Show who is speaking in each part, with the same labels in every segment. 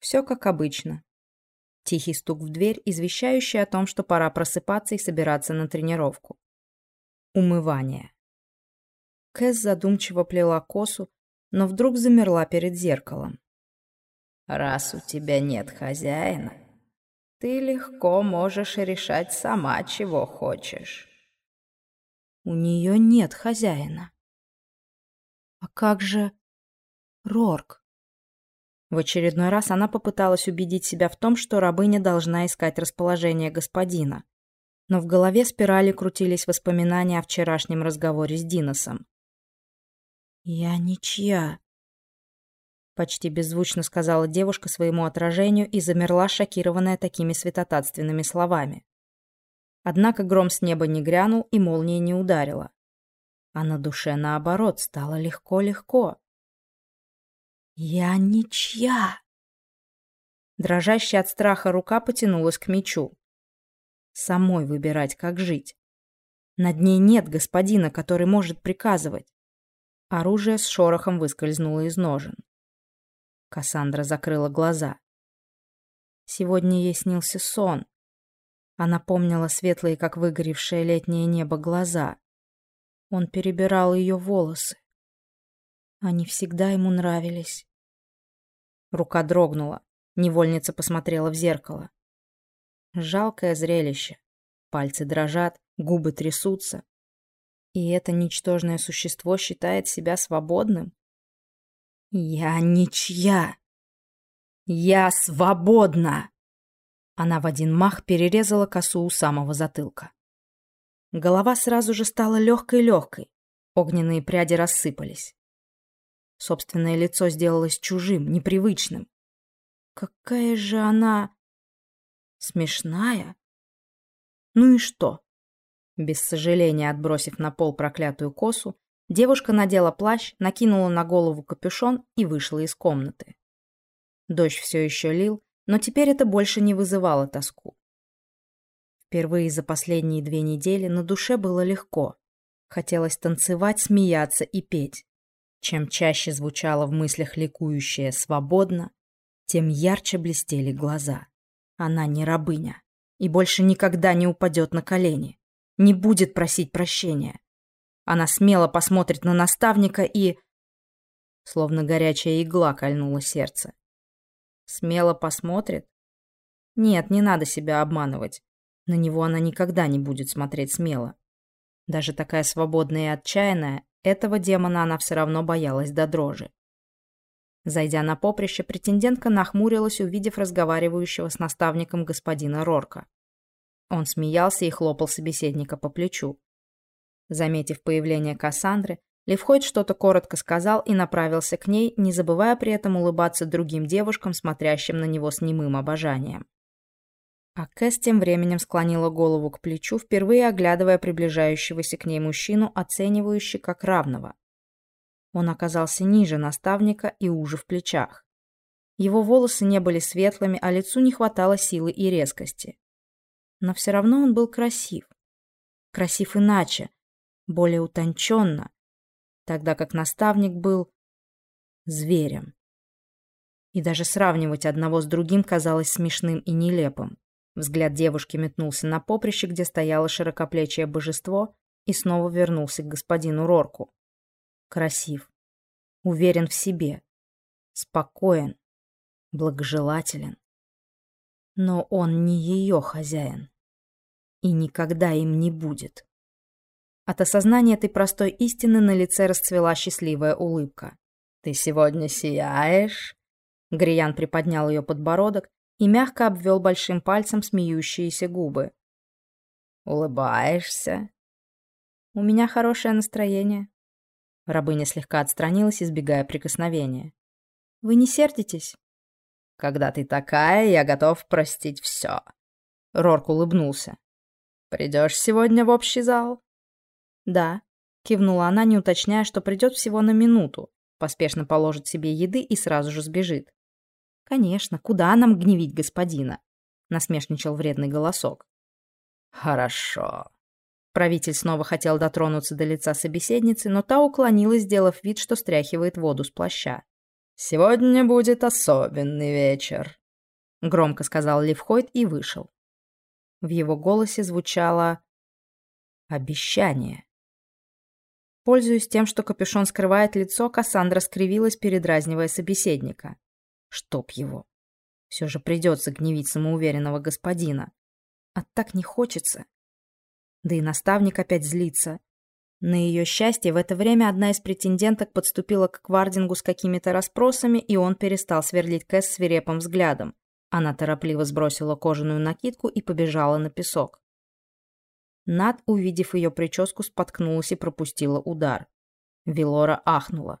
Speaker 1: Все как обычно. Тихий стук в дверь, извещающий о том, что пора просыпаться и собираться на тренировку. Умывание. Кэс задумчиво плела косу, но вдруг замерла перед зеркалом.
Speaker 2: «Раз у тебя нет хозяина, ты легко можешь решать сама, чего хочешь».
Speaker 1: «У нее нет хозяина». «А как же Рорк?» В очередной раз она попыталась убедить себя в том, что рабыня должна искать расположение господина. Но в голове спирали крутились воспоминания о вчерашнем разговоре с Диносом. «Я ничья», — почти беззвучно сказала девушка своему отражению и замерла, шокированная такими святотатственными словами. Однако гром с неба не грянул и молния не ударила. А на душе, наоборот, стало легко-легко. «Я ничья!» Дрожащая от страха рука потянулась к мечу. Самой выбирать, как жить. Над ней нет господина, который может приказывать. Оружие с шорохом выскользнуло из ножен. Кассандра закрыла глаза. Сегодня ей снился сон. Она помнила светлые, как выгоревшее летнее небо, глаза. Он перебирал ее волосы. Они всегда ему нравились. Рука дрогнула. Невольница посмотрела в зеркало. Жалкое зрелище. Пальцы дрожат, губы трясутся. И это ничтожное существо считает себя свободным? Я ничья. Я свободна. Она в один мах перерезала косу у самого затылка. Голова сразу же стала легкой-легкой. Огненные пряди рассыпались. Собственное лицо сделалось чужим, непривычным. Какая же она... смешная. Ну и что? Без сожаления отбросив на пол проклятую косу, девушка надела плащ, накинула на голову капюшон и вышла из комнаты. Дождь все еще лил, но теперь это больше не вызывало тоску. Впервые за последние две недели на душе было легко. Хотелось танцевать, смеяться и петь. Чем чаще звучало в мыслях ликующее «свободно», тем ярче блестели глаза. Она не рабыня и больше никогда не упадет на колени, не будет просить прощения. Она смело посмотрит на наставника и... Словно горячая игла кольнула сердце. Смело посмотрит? Нет, не надо себя обманывать. На него она никогда не будет смотреть смело. Даже такая свободная и отчаянная, этого демона она все равно боялась до дрожи. Зайдя на поприще, претендентка нахмурилась, увидев разговаривающего с наставником господина Рорка. Он смеялся и хлопал собеседника по плечу. Заметив появление Кассандры, Левхойд что-то коротко сказал и направился к ней, не забывая при этом улыбаться другим девушкам, смотрящим на него с немым обожанием. А Кэс тем временем склонила голову к плечу, впервые оглядывая приближающегося к ней мужчину, оценивающий как равного. Он оказался ниже наставника и уже в плечах. Его волосы не были светлыми, а лицу не хватало силы и резкости. Но все равно он был красив. Красив иначе, более утонченно, тогда как наставник был зверем. И даже сравнивать одного с другим казалось смешным и нелепым. Взгляд девушки метнулся на поприще, где стояло широкоплечье божество, и снова вернулся к господину Рорку. Красив, уверен в себе, спокоен, благожелателен. Но он не ее хозяин. И никогда им не будет. От осознания этой простой истины на лице расцвела счастливая улыбка.
Speaker 2: «Ты сегодня сияешь?»
Speaker 1: Гриян приподнял ее подбородок и мягко обвел большим пальцем смеющиеся губы.
Speaker 2: «Улыбаешься?»
Speaker 1: «У меня хорошее настроение». Рабыня слегка отстранилась, избегая прикосновения. «Вы не сердитесь?»
Speaker 2: «Когда ты такая, я готов простить все».
Speaker 1: Рорк улыбнулся.
Speaker 2: «Придешь сегодня в общий зал?»
Speaker 1: «Да», — кивнула она, не уточняя, что придет всего на минуту, поспешно положит себе еды и сразу же сбежит. «Конечно, куда нам гневить господина?» — насмешничал вредный голосок.
Speaker 2: «Хорошо».
Speaker 1: Правитель снова хотел дотронуться до лица собеседницы, но та уклонилась, сделав вид, что стряхивает воду с плаща.
Speaker 2: «Сегодня будет особенный вечер», — громко сказал Ливхойд и вышел. В его голосе звучало обещание. Пользуясь тем, что капюшон скрывает лицо, Кассандра скривилась, передразнивая собеседника. Чтоб его. Все же придется гневить самоуверенного господина. А так не хочется. Да и наставник опять злится. На ее счастье, в это время одна из претенденток подступила к Квардингу с какими-то расспросами, и он перестал сверлить Кэс свирепым взглядом. Она торопливо сбросила кожаную накидку и побежала на песок. Над, увидев ее прическу, споткнулась и пропустила удар. Вилора ахнула.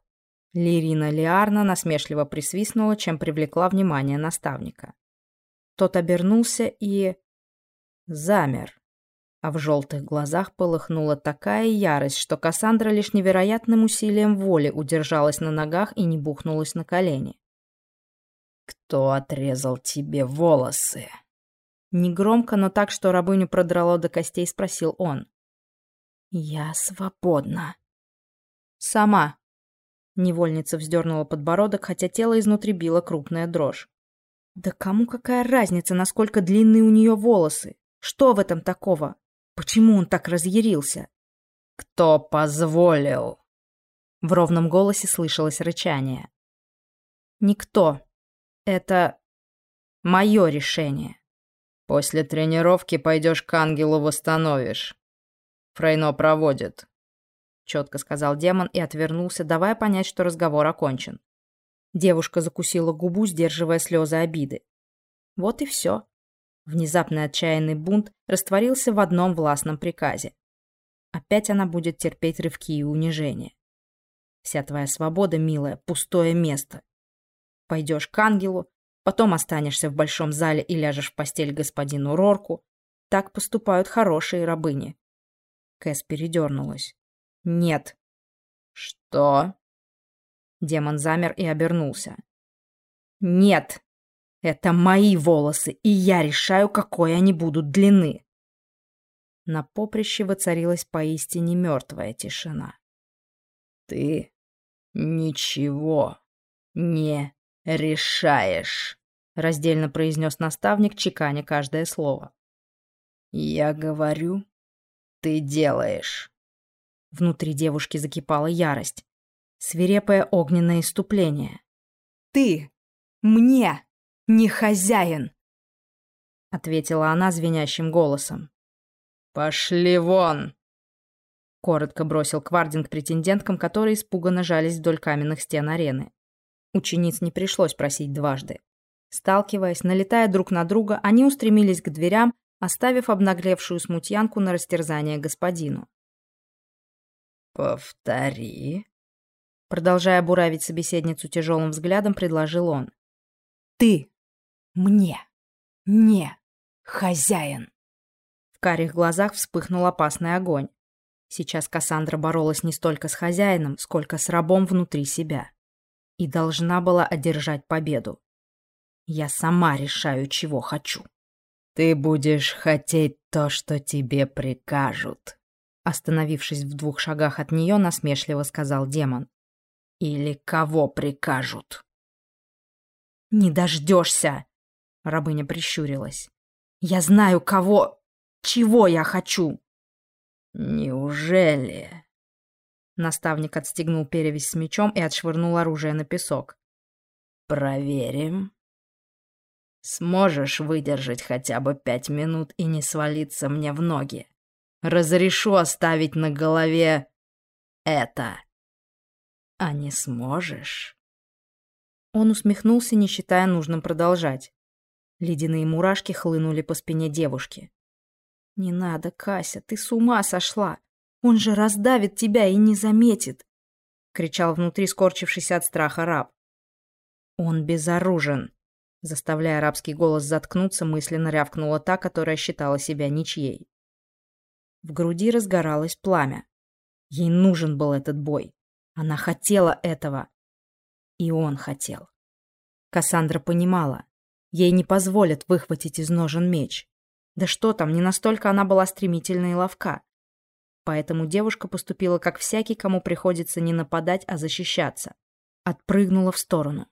Speaker 2: Лирина Лиарна насмешливо присвистнула, чем привлекла внимание наставника. Тот обернулся и... замер. А в желтых глазах полыхнула такая ярость, что Кассандра лишь невероятным усилием воли удержалась на ногах и не бухнулась на колени. «Кто отрезал тебе волосы?» Негромко, но так, что рабыню продрало до костей, спросил он. «Я свободна». «Сама». Невольница вздернула подбородок, хотя тело изнутри било крупная дрожь. «Да кому какая разница, насколько длинные у нее волосы? Что в этом такого? Почему он так разъярился?» «Кто позволил?» В ровном голосе слышалось рычание. «Никто. Это мое решение». После тренировки пойдешь к ангелу восстановишь. Фрейно проводит. Четко сказал демон и отвернулся, давая понять, что разговор окончен. Девушка закусила губу, сдерживая слезы обиды. Вот и все. Внезапный отчаянный бунт растворился в одном властном приказе. Опять она будет терпеть рывки и унижения. Вся твоя свобода, милая, пустое место. Пойдешь к ангелу, Потом останешься в большом зале и ляжешь в постель господину Рорку. Так поступают хорошие рабыни. Кэс передернулась. Нет. Что? Демон замер и обернулся. Нет. Это мои волосы, и я решаю, какой они будут длины. На поприще воцарилась поистине мертвая тишина. Ты ничего не решаешь», — раздельно произнес наставник, чеканя каждое слово. «Я говорю, ты делаешь». Внутри девушки закипала ярость, свирепое огненное иступление. «Ты мне не хозяин!» — ответила она звенящим голосом. «Пошли вон!» Коротко бросил Квардинг претенденткам, которые испуганно жались вдоль каменных стен арены. Учениц не пришлось просить дважды. Сталкиваясь, налетая друг на друга, они устремились к дверям, оставив обнаглевшую смутьянку на растерзание господину. «Повтори», — продолжая буравить собеседницу тяжелым взглядом, предложил он. «Ты мне не хозяин». В карих глазах вспыхнул опасный огонь. Сейчас Кассандра боролась не столько с хозяином, сколько с рабом внутри себя и должна была одержать победу. Я сама решаю, чего хочу. Ты будешь хотеть то, что тебе прикажут. Остановившись в двух шагах от нее, насмешливо сказал демон. Или кого прикажут? Не дождешься, рабыня прищурилась. Я знаю, кого... Чего я хочу. Неужели? Наставник отстегнул перевязь с мечом и отшвырнул оружие на песок. «Проверим. Сможешь выдержать хотя бы пять минут и не свалиться мне в ноги? Разрешу оставить на голове это. А не сможешь?» Он усмехнулся, не считая нужным продолжать. Ледяные мурашки хлынули по спине девушки. «Не надо, Кася, ты с ума сошла! Он же раздавит тебя и не заметит!» — кричал внутри скорчившийся от страха раб. «Он безоружен!» Заставляя арабский голос заткнуться, мысленно рявкнула та, которая считала себя ничьей. В груди разгоралось пламя. Ей нужен был этот бой. Она хотела этого. И он хотел. Кассандра понимала. Ей не позволят выхватить из ножен меч. Да что там, не настолько она была стремительна и ловка. Поэтому девушка поступила как всякий, кому приходится не нападать, а защищаться. Отпрыгнула в сторону.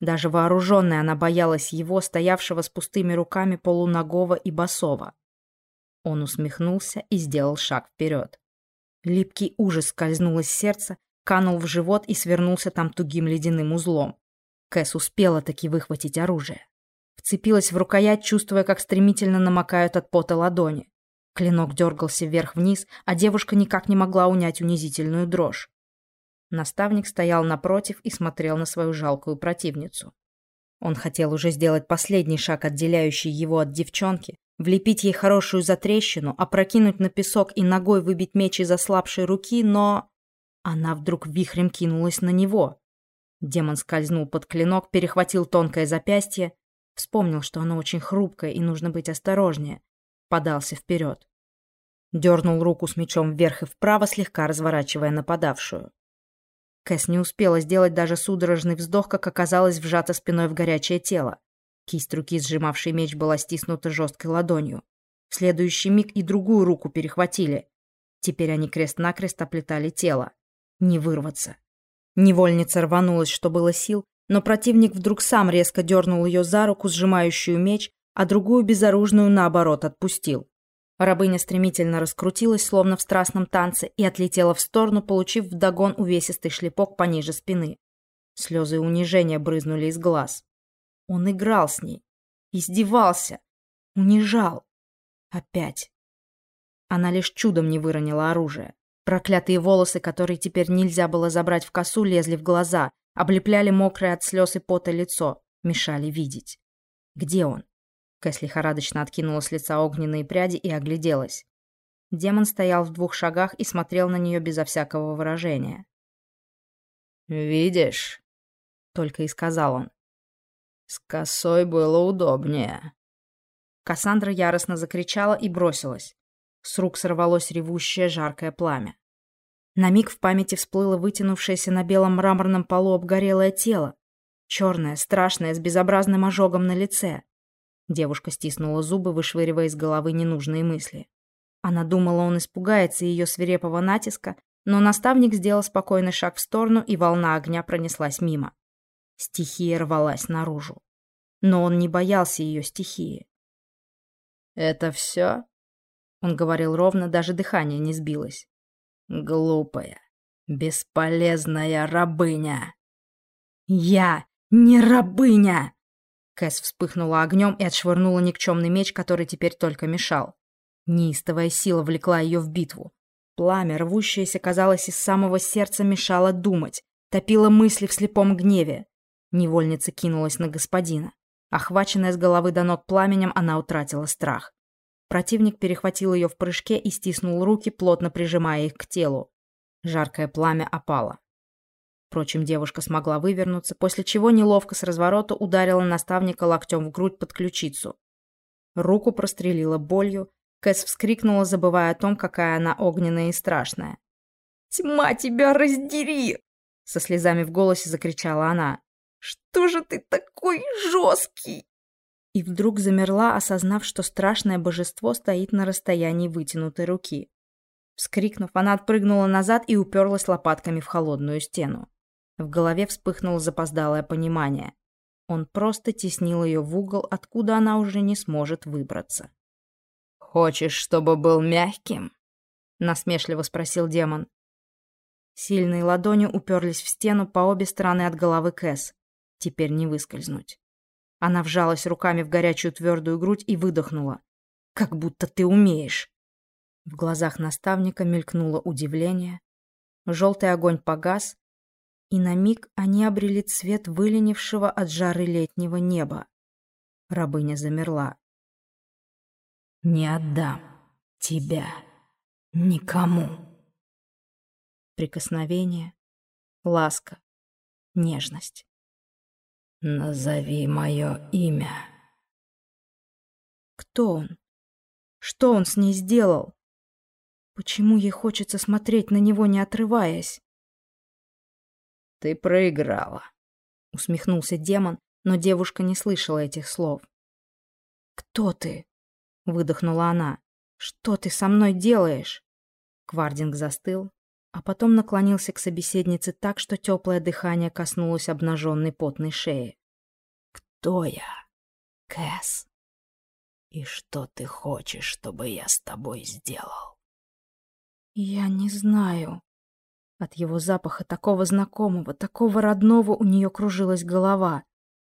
Speaker 1: Даже вооруженная она боялась его, стоявшего с пустыми руками полуногого и босого. Он усмехнулся и сделал шаг вперед. Липкий ужас скользнул из сердца, канул в живот и свернулся там тугим ледяным узлом. Кэс успела таки выхватить оружие. Вцепилась в рукоять, чувствуя, как стремительно намокают от пота ладони. Клинок дергался вверх-вниз, а девушка никак не могла унять унизительную дрожь. Наставник стоял напротив и смотрел на свою жалкую противницу. Он хотел уже сделать последний шаг, отделяющий его от девчонки, влепить ей хорошую затрещину, опрокинуть на песок и ногой выбить меч из ослабшей руки, но... Она вдруг вихрем кинулась на него. Демон скользнул под клинок, перехватил тонкое запястье, вспомнил, что оно очень хрупкое и нужно быть осторожнее, подался вперед. Дернул руку с мечом вверх и вправо, слегка разворачивая нападавшую. Кэс не успела сделать даже судорожный вздох, как оказалась вжата спиной в горячее тело. Кисть руки, сжимавшей меч, была стиснута жесткой ладонью. В следующий миг и другую руку перехватили. Теперь они крест-накрест оплетали тело. Не вырваться. Невольница рванулась, что было сил, но противник вдруг сам резко дернул ее за руку, сжимающую меч, а другую безоружную, наоборот, отпустил. Рабыня стремительно раскрутилась, словно в страстном танце, и отлетела в сторону, получив вдогон увесистый шлепок пониже спины. Слезы унижения брызнули из глаз. Он играл с ней, издевался, унижал. Опять. Она лишь чудом не выронила оружие. Проклятые волосы, которые теперь нельзя было забрать в косу, лезли в глаза, облепляли мокрое от слез и пота лицо, мешали видеть. Где он? Кэс лихорадочно откинула с лица огненные пряди и огляделась. Демон стоял в двух шагах и смотрел на нее безо всякого выражения.
Speaker 2: «Видишь?» — только и сказал он. «С косой было удобнее».
Speaker 1: Кассандра яростно закричала и бросилась. С рук сорвалось ревущее жаркое пламя. На миг в памяти всплыло вытянувшееся на белом мраморном полу обгорелое тело. Черное, страшное, с безобразным ожогом на лице. Девушка стиснула зубы, вышвыривая из головы ненужные мысли. Она думала, он испугается ее свирепого натиска, но наставник сделал спокойный шаг в сторону, и волна огня пронеслась мимо. Стихия рвалась наружу. Но он не боялся ее стихии.
Speaker 2: «Это все?»
Speaker 1: Он говорил ровно, даже дыхание не сбилось.
Speaker 2: «Глупая, бесполезная рабыня!»
Speaker 1: «Я не рабыня!» Кэс вспыхнула огнем и отшвырнула никчемный меч, который теперь только мешал. Неистовая сила влекла ее в битву. Пламя, рвущееся, казалось, из самого сердца мешало думать, топило мысли в слепом гневе. Невольница кинулась на господина. Охваченная с головы до ног пламенем, она утратила страх. Противник перехватил ее в прыжке и стиснул руки, плотно прижимая их к телу. Жаркое пламя опало. Впрочем, девушка смогла вывернуться, после чего неловко с разворота ударила наставника локтем в грудь под ключицу. Руку прострелила болью, Кэс вскрикнула, забывая о том, какая она огненная и страшная. «Тьма тебя раздери!» Со слезами в голосе закричала она. «Что же ты такой жесткий?» И вдруг замерла, осознав, что страшное божество стоит на расстоянии вытянутой руки. Вскрикнув, она отпрыгнула назад и уперлась лопатками в холодную стену. В голове вспыхнуло запоздалое понимание. Он просто теснил ее в угол, откуда она уже не сможет выбраться.
Speaker 2: «Хочешь, чтобы был мягким?»
Speaker 1: — насмешливо спросил демон. Сильные ладони уперлись в стену по обе стороны от головы Кэс. Теперь не выскользнуть. Она вжалась руками в горячую твердую грудь и выдохнула. «Как будто ты умеешь!» В глазах наставника мелькнуло удивление. Желтый огонь погас, и на миг они обрели цвет выленившего от жары летнего неба. Рабыня замерла.
Speaker 2: «Не отдам тебя никому».
Speaker 1: Прикосновение, ласка, нежность.
Speaker 2: «Назови мое имя».
Speaker 1: Кто он? Что он с ней сделал? Почему ей хочется смотреть на него, не отрываясь?
Speaker 2: ты проиграла», —
Speaker 1: усмехнулся демон, но девушка не слышала этих слов. «Кто ты?» — выдохнула она. «Что ты со мной делаешь?» Квардинг застыл, а потом наклонился к собеседнице так, что теплое дыхание коснулось обнаженной потной шеи.
Speaker 2: кто я, Кэс? И что ты хочешь, чтобы я с тобой сделал?
Speaker 1: Я не знаю. От его запаха такого знакомого, такого родного у нее кружилась голова.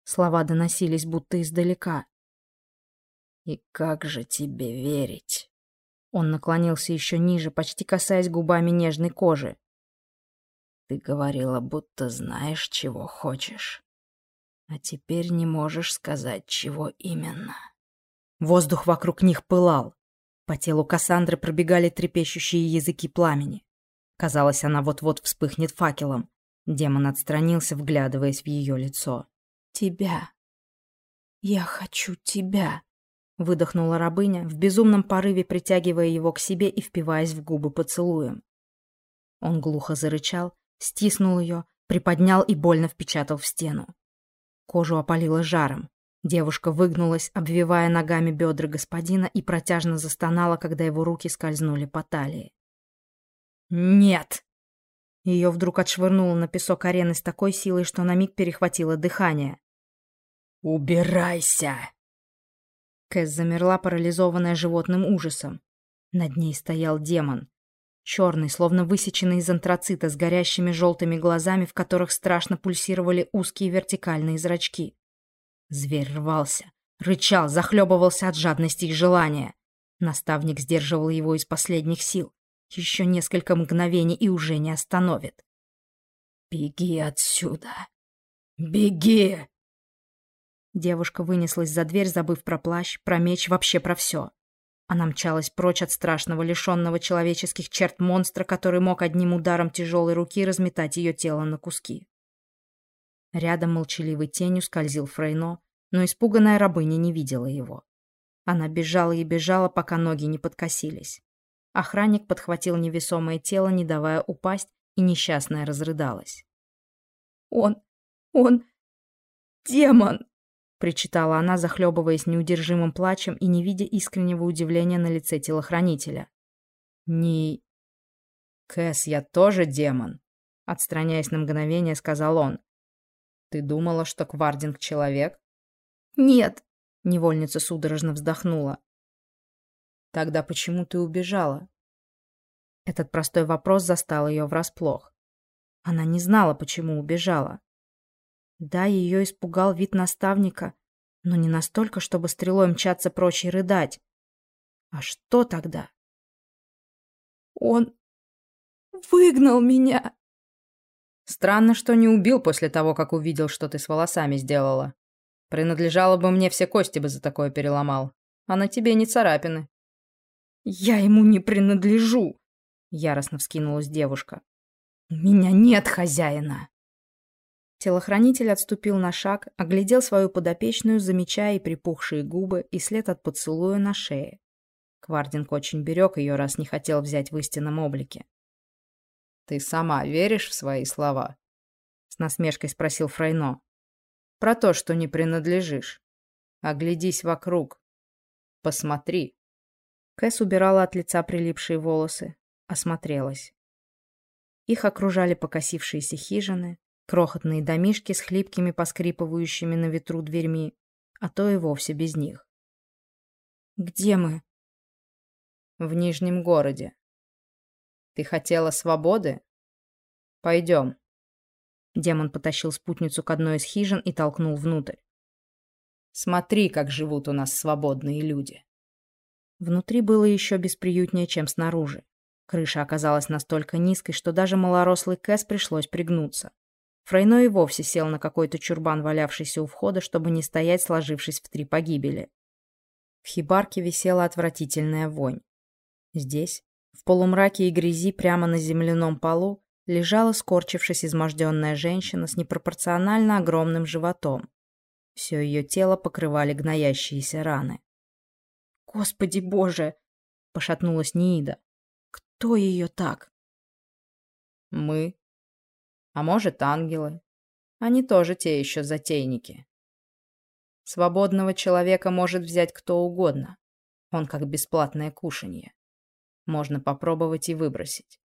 Speaker 1: Слова доносились будто издалека.
Speaker 2: «И как же тебе верить?»
Speaker 1: Он наклонился еще ниже, почти касаясь губами нежной кожи.
Speaker 2: «Ты говорила, будто знаешь, чего хочешь. А теперь не можешь сказать, чего именно».
Speaker 1: Воздух вокруг них пылал. По телу Кассандры пробегали трепещущие языки пламени. Казалось, она вот-вот вспыхнет факелом. Демон отстранился, вглядываясь в ее лицо. «Тебя. Я хочу тебя», — выдохнула рабыня, в безумном порыве притягивая его к себе и впиваясь в губы поцелуем. Он глухо зарычал, стиснул ее, приподнял и больно впечатал в стену. Кожу опалило жаром. Девушка выгнулась, обвивая ногами бедра господина и протяжно застонала, когда его руки скользнули по талии. «Нет!» Ее вдруг отшвырнуло на песок арены с такой силой, что на миг перехватило дыхание.
Speaker 2: «Убирайся!»
Speaker 1: Кэс замерла, парализованная животным ужасом. Над ней стоял демон. Черный, словно высеченный из антрацита, с горящими желтыми глазами, в которых страшно пульсировали узкие вертикальные зрачки. Зверь рвался, рычал, захлебывался от жадности и желания. Наставник сдерживал его из последних сил. Еще несколько мгновений и уже не остановит.
Speaker 2: «Беги отсюда! Беги!»
Speaker 1: Девушка вынеслась за дверь, забыв про плащ, про меч, вообще про все. Она мчалась прочь от страшного, лишенного человеческих черт монстра, который мог одним ударом тяжелой руки разметать ее тело на куски. Рядом молчаливой тенью скользил Фрейно, но испуганная рабыня не видела его. Она бежала и бежала, пока ноги не подкосились. Охранник подхватил невесомое тело, не давая упасть, и несчастная разрыдалась. «Он... он... демон!» Причитала она, захлебываясь неудержимым плачем и не видя искреннего удивления на лице телохранителя. «Не... Кэс, я тоже демон», — отстраняясь на мгновение, сказал он. «Ты думала, что Квардинг — человек?» «Нет», — невольница судорожно вздохнула. «Тогда почему ты убежала?» Этот простой вопрос застал ее врасплох. Она не знала, почему убежала. Да, ее испугал вид наставника, но не настолько, чтобы стрелой мчаться прочь и рыдать. А что тогда? Он выгнал меня. Странно, что не убил после того, как увидел, что ты с волосами сделала. Принадлежало бы мне, все кости бы за такое переломал. А на тебе не царапины. Я ему не принадлежу, яростно вскинулась девушка. У меня нет хозяина. Телохранитель отступил на шаг, оглядел свою подопечную, замечая и припухшие губы, и след от поцелуя на шее. Квардинг очень берег ее, раз не хотел взять в истинном облике. «Ты сама веришь в свои слова?» — с насмешкой спросил Фрейно. «Про то, что не принадлежишь. Оглядись вокруг. Посмотри». Кэс убирала от лица прилипшие волосы, осмотрелась. Их окружали покосившиеся хижины, Крохотные домишки с хлипкими поскрипывающими на ветру дверьми, а то и вовсе без них. «Где мы?» «В Нижнем городе. Ты хотела свободы? Пойдем». Демон потащил спутницу к одной из хижин и толкнул внутрь. «Смотри, как живут у нас свободные люди». Внутри было еще бесприютнее, чем снаружи. Крыша оказалась настолько низкой, что даже малорослый Кэс пришлось пригнуться. Фрейно и вовсе сел на какой-то чурбан, валявшийся у входа, чтобы не стоять, сложившись в три погибели. В хибарке висела отвратительная вонь. Здесь, в полумраке и грязи прямо на земляном полу, лежала, скорчившись, изможденная женщина с непропорционально огромным животом. Все ее тело покрывали гноящиеся раны. «Господи боже!» — пошатнулась Ниида. «Кто ее так?» «Мы», а может, ангелы. Они тоже те еще затейники. Свободного человека может взять кто угодно. Он как бесплатное кушанье. Можно попробовать и выбросить.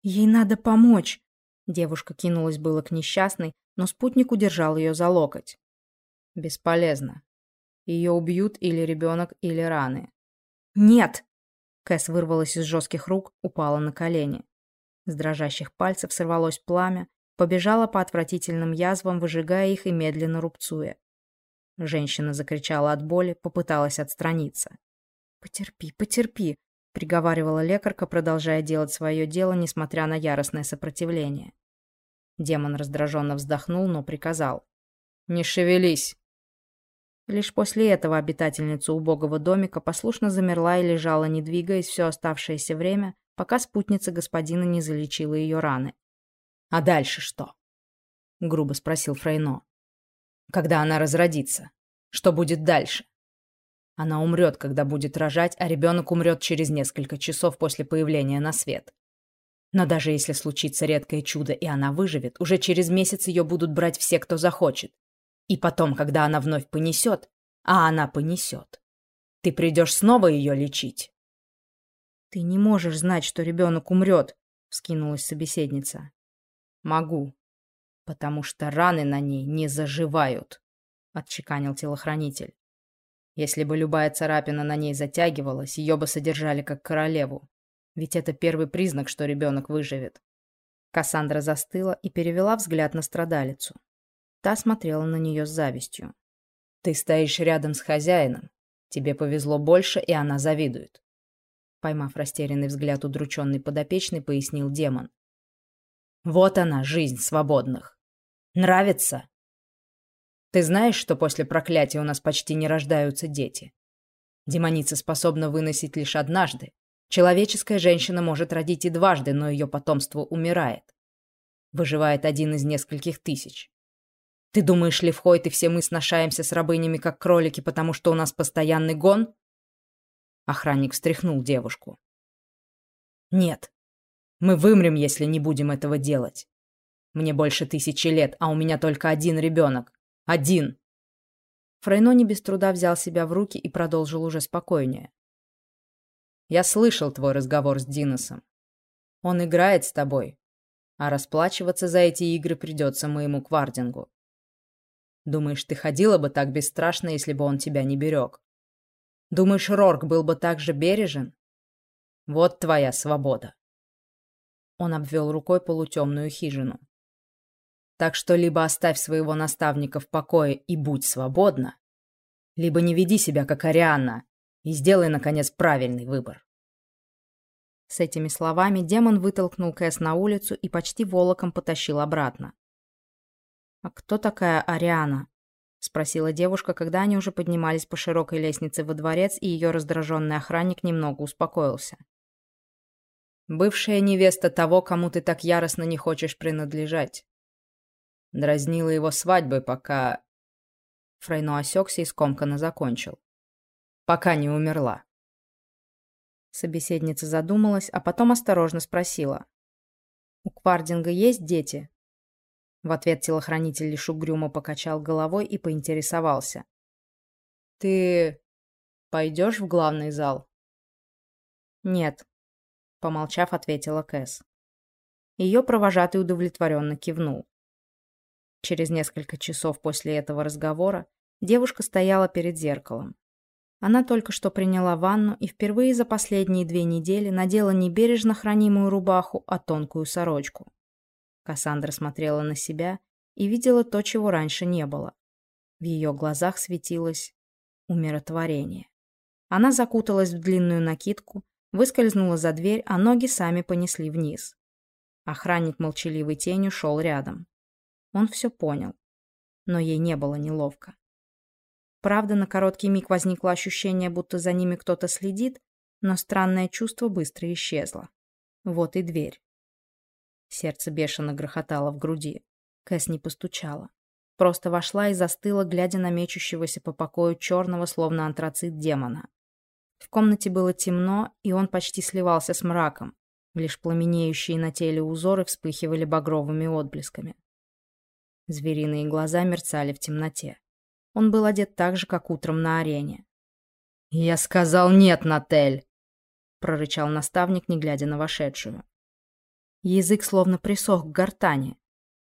Speaker 1: Ей надо помочь. Девушка кинулась было к несчастной, но спутник удержал ее за локоть.
Speaker 2: Бесполезно. Ее убьют или ребенок, или раны.
Speaker 1: «Нет!» Кэс вырвалась из жестких рук, упала на колени. С дрожащих пальцев сорвалось пламя, побежала по отвратительным язвам, выжигая их и медленно рубцуя. Женщина закричала от боли, попыталась отстраниться. «Потерпи, потерпи», — приговаривала лекарка, продолжая делать свое дело, несмотря на яростное сопротивление. Демон раздраженно вздохнул, но приказал.
Speaker 2: «Не шевелись!»
Speaker 1: Лишь после этого обитательница убогого домика послушно замерла и лежала, не двигаясь все оставшееся время, пока спутница господина не залечила ее раны.
Speaker 2: «А дальше что?» — грубо спросил Фрейно. «Когда она разродится? Что будет дальше?» Она умрет, когда будет рожать, а ребенок умрет через несколько часов после появления на свет. Но даже если случится редкое чудо, и она выживет, уже через месяц ее будут брать все, кто захочет. И потом, когда она вновь понесет, а она понесет, ты придешь снова ее лечить.
Speaker 1: «Ты не можешь знать, что ребенок умрет», — вскинулась собеседница.
Speaker 2: «Могу, потому что раны на ней не заживают», — отчеканил телохранитель. «Если бы любая царапина на ней затягивалась, ее бы содержали как королеву. Ведь это первый признак, что ребенок выживет».
Speaker 1: Кассандра застыла и перевела взгляд на страдалицу. Та смотрела на нее с завистью.
Speaker 2: «Ты стоишь рядом с хозяином. Тебе повезло больше, и она завидует». Поймав растерянный взгляд удрученный подопечный, пояснил демон. Вот она, жизнь свободных. Нравится? Ты знаешь, что после проклятия у нас почти не рождаются дети? Демоница способна выносить лишь однажды. Человеческая женщина может родить и дважды, но ее потомство умирает. Выживает один из нескольких тысяч. Ты думаешь, Левхойт и все мы сношаемся с рабынями, как кролики, потому что у нас постоянный гон? Охранник встряхнул девушку. Нет, мы вымрем, если не будем этого делать. Мне больше тысячи лет, а у меня только один ребенок. Один.
Speaker 1: Фрейно не без труда взял себя в руки и продолжил уже спокойнее.
Speaker 2: Я слышал твой разговор с Диносом. Он играет с тобой, а расплачиваться за эти игры придется моему квардингу. Думаешь, ты ходила бы так бесстрашно, если бы он тебя не берег? Думаешь, Рорк был бы так же бережен? Вот твоя свобода. Он обвел рукой полутемную хижину. Так что либо оставь своего наставника в покое и будь свободна, либо не веди себя как Арианна и сделай, наконец, правильный выбор.
Speaker 1: С этими словами демон вытолкнул Кэс на улицу и почти волоком потащил обратно. «А кто такая Ариана?» — спросила девушка, когда они уже поднимались по широкой лестнице во дворец, и ее раздраженный охранник немного успокоился.
Speaker 2: Бывшая невеста того, кому ты так яростно не хочешь принадлежать. Дразнила его свадьбой, пока... Фрейно осекся и скомканно закончил. Пока не умерла.
Speaker 1: Собеседница задумалась, а потом осторожно спросила. «У Квардинга есть дети?» В ответ телохранитель лишь угрюмо покачал головой и поинтересовался.
Speaker 2: «Ты пойдешь в главный зал?»
Speaker 1: «Нет», Помолчав, ответила Кэс. Ее провожатый удовлетворенно кивнул. Через несколько часов после этого разговора девушка стояла перед зеркалом. Она только что приняла ванну и впервые за последние две недели надела не бережно хранимую рубаху, а тонкую сорочку. Кассандра смотрела на себя и видела то, чего раньше не было. В ее глазах светилось умиротворение. Она закуталась в длинную накидку, Выскользнула за дверь, а ноги сами понесли вниз. Охранник молчаливой тенью шел рядом. Он все понял, но ей не было неловко. Правда, на короткий миг возникло ощущение, будто за ними кто-то следит, но странное чувство быстро исчезло. Вот и дверь. Сердце бешено грохотало в груди. Кэс не постучала. Просто вошла и застыла, глядя на мечущегося по покою черного, словно антрацит демона. В комнате было темно, и он почти сливался с мраком. Лишь пламенеющие на теле узоры вспыхивали багровыми отблесками. Звериные глаза мерцали в темноте. Он был одет так же, как утром на арене.
Speaker 2: «Я сказал нет, Натель!»
Speaker 1: — прорычал наставник, не глядя на вошедшую. Язык словно присох к гортани.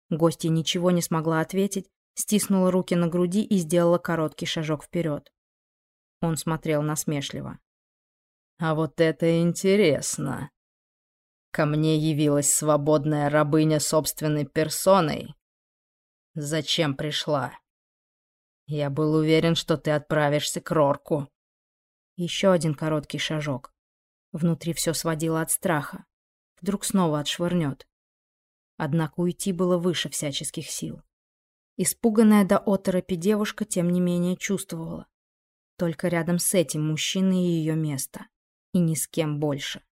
Speaker 1: Гостья ничего не смогла ответить, стиснула руки на груди и сделала короткий шажок вперед. Он смотрел насмешливо.
Speaker 2: «А вот это интересно. Ко мне явилась свободная рабыня собственной персоной. Зачем пришла? Я был уверен, что ты отправишься к Рорку».
Speaker 1: Еще один короткий шажок. Внутри все сводило от страха. Вдруг снова отшвырнет. Однако уйти было выше всяческих сил. Испуганная до оторопи девушка, тем не менее, чувствовала. Только рядом с этим мужчиной ее место. И ни с кем больше.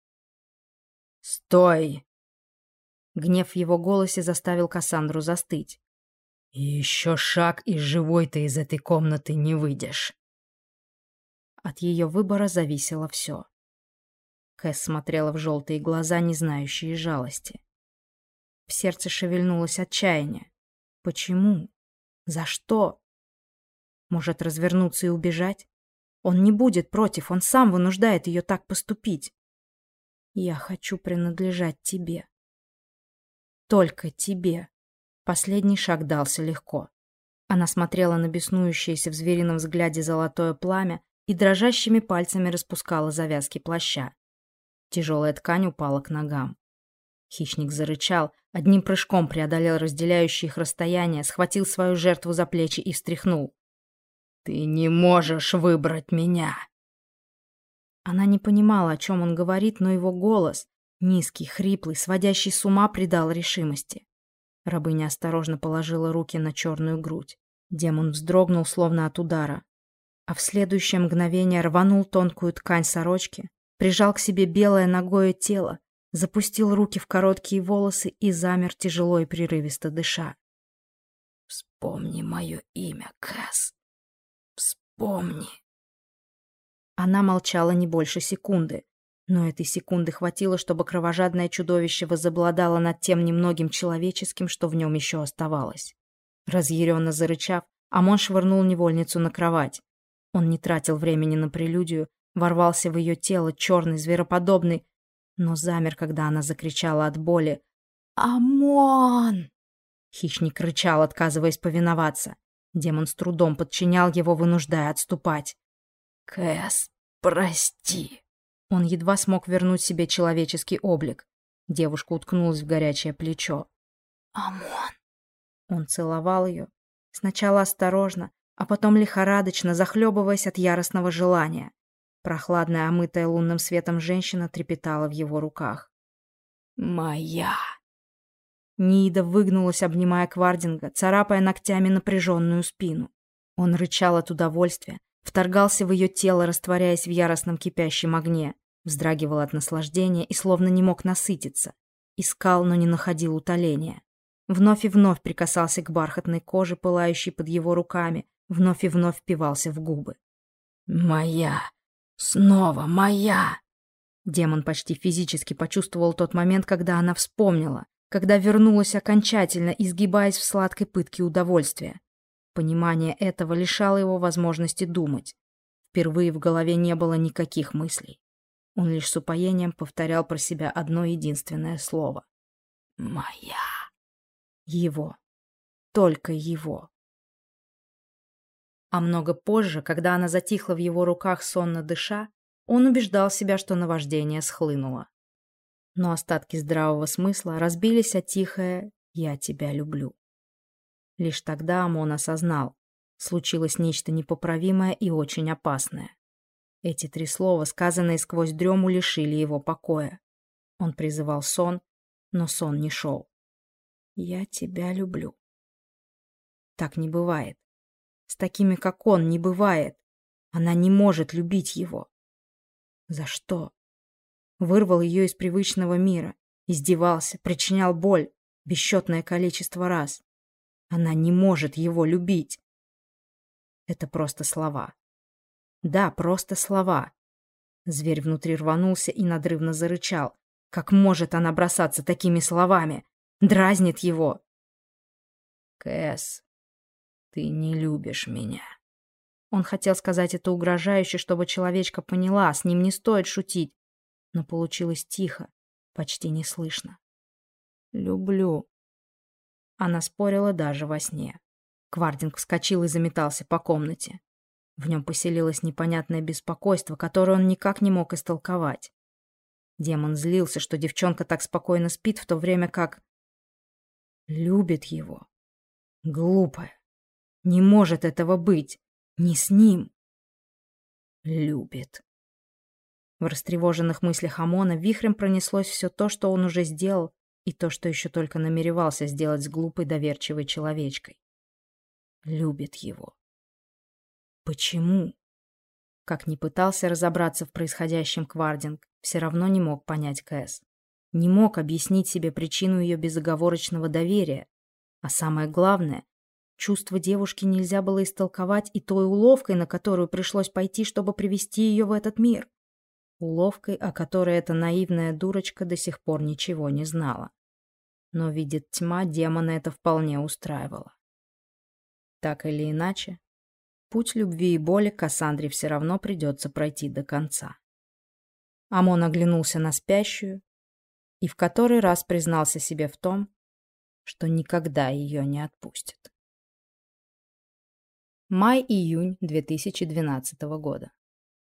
Speaker 2: «Стой!»
Speaker 1: Гнев в его голосе заставил Кассандру застыть.
Speaker 2: еще шаг, и живой ты из этой комнаты не выйдешь.
Speaker 1: От ее выбора зависело все. Кэс смотрела в желтые глаза, не знающие жалости. В сердце шевельнулось отчаяние. Почему? За что? Может, развернуться и убежать? Он не будет против, он сам вынуждает ее так поступить. Я хочу принадлежать тебе. Только тебе. Последний шаг дался легко. Она смотрела на беснующееся в зверином взгляде золотое пламя и дрожащими пальцами распускала завязки плаща. Тяжелая ткань упала к ногам. Хищник зарычал, одним прыжком преодолел разделяющие их расстояние, схватил свою жертву за плечи и встряхнул.
Speaker 2: «Ты не можешь выбрать меня!»
Speaker 1: Она не понимала, о чем он говорит, но его голос, низкий, хриплый, сводящий с ума, придал решимости. Рабыня осторожно положила руки на черную грудь. Демон вздрогнул, словно от удара. А в следующее мгновение рванул тонкую ткань сорочки, прижал к себе белое ногое тело, запустил руки в короткие волосы и замер тяжело и прерывисто дыша.
Speaker 2: «Вспомни мое имя, Кэс. Вспомни».
Speaker 1: Она молчала не больше секунды, но этой секунды хватило, чтобы кровожадное чудовище возобладало над тем немногим человеческим, что в нем еще оставалось. Разъяренно зарычав, Амон швырнул невольницу на кровать. Он не тратил времени на прелюдию, ворвался в ее тело, черный, звероподобный, но замер, когда она закричала от боли. «Амон!» Хищник рычал, отказываясь повиноваться. Демон с трудом подчинял его, вынуждая отступать.
Speaker 2: «Кэс, прости!»
Speaker 1: Он едва смог вернуть себе человеческий облик. Девушка уткнулась в горячее плечо.
Speaker 2: «Амон!»
Speaker 1: Он целовал ее. Сначала осторожно, а потом лихорадочно, захлебываясь от яростного желания. Прохладная, омытая лунным светом женщина трепетала в его руках.
Speaker 2: «Моя!»
Speaker 1: Нида выгнулась, обнимая Квардинга, царапая ногтями напряженную спину. Он рычал от удовольствия, вторгался в ее тело, растворяясь в яростном кипящем огне, вздрагивал от наслаждения и словно не мог насытиться. Искал, но не находил утоления. Вновь и вновь прикасался к бархатной коже, пылающей под его руками, вновь и вновь впивался в губы.
Speaker 2: «Моя! Снова моя!»
Speaker 1: Демон почти физически почувствовал тот момент, когда она вспомнила, когда вернулась окончательно, изгибаясь в сладкой пытке удовольствия. Понимание этого лишало его возможности думать. Впервые в голове не было никаких мыслей. Он лишь с упоением повторял про себя одно единственное слово.
Speaker 2: «Моя».
Speaker 1: Его. Только его. А много позже, когда она затихла в его руках, сонно дыша, он убеждал себя, что наваждение схлынуло. Но остатки здравого смысла разбились о тихое «я тебя люблю». Лишь тогда Амон осознал, случилось нечто непоправимое и очень опасное. Эти три слова, сказанные сквозь дрему, лишили его покоя. Он призывал сон, но сон не шел. «Я тебя люблю». Так не бывает. С такими, как он, не бывает. Она не может любить его. За что? Вырвал ее из привычного мира, издевался, причинял боль бесчетное количество раз. Она не может его любить. Это просто слова. Да, просто слова. Зверь внутри рванулся и надрывно зарычал. Как может она бросаться такими словами? Дразнит его.
Speaker 2: Кэс, ты не любишь меня.
Speaker 1: Он хотел сказать это угрожающе, чтобы человечка поняла, с ним не стоит шутить. Но получилось тихо, почти неслышно. Люблю. Она спорила даже во сне. Квардинг вскочил и заметался по комнате. В нем поселилось непонятное беспокойство, которое он никак не мог истолковать. Демон злился, что девчонка так спокойно спит, в то время как... Любит его. Глупая. Не может этого быть. Не с ним. Любит. В растревоженных мыслях Амона вихрем пронеслось все то, что он уже сделал, и то, что еще только намеревался сделать с глупой доверчивой человечкой. Любит его. Почему? Как ни пытался разобраться в происходящем Квардинг, все равно не мог понять Кэс. Не мог объяснить себе причину ее безоговорочного доверия. А самое главное, чувство девушки нельзя было истолковать и той уловкой, на которую пришлось пойти, чтобы привести ее в этот мир. Уловкой, о которой эта наивная дурочка до сих пор ничего не знала. Но, видит тьма, демона это вполне устраивало. Так или иначе, Путь любви и боли Кассандре все равно придется пройти до конца. Амон оглянулся на спящую и в который раз признался себе в том, что никогда ее не отпустит. Май-июнь 2012 года.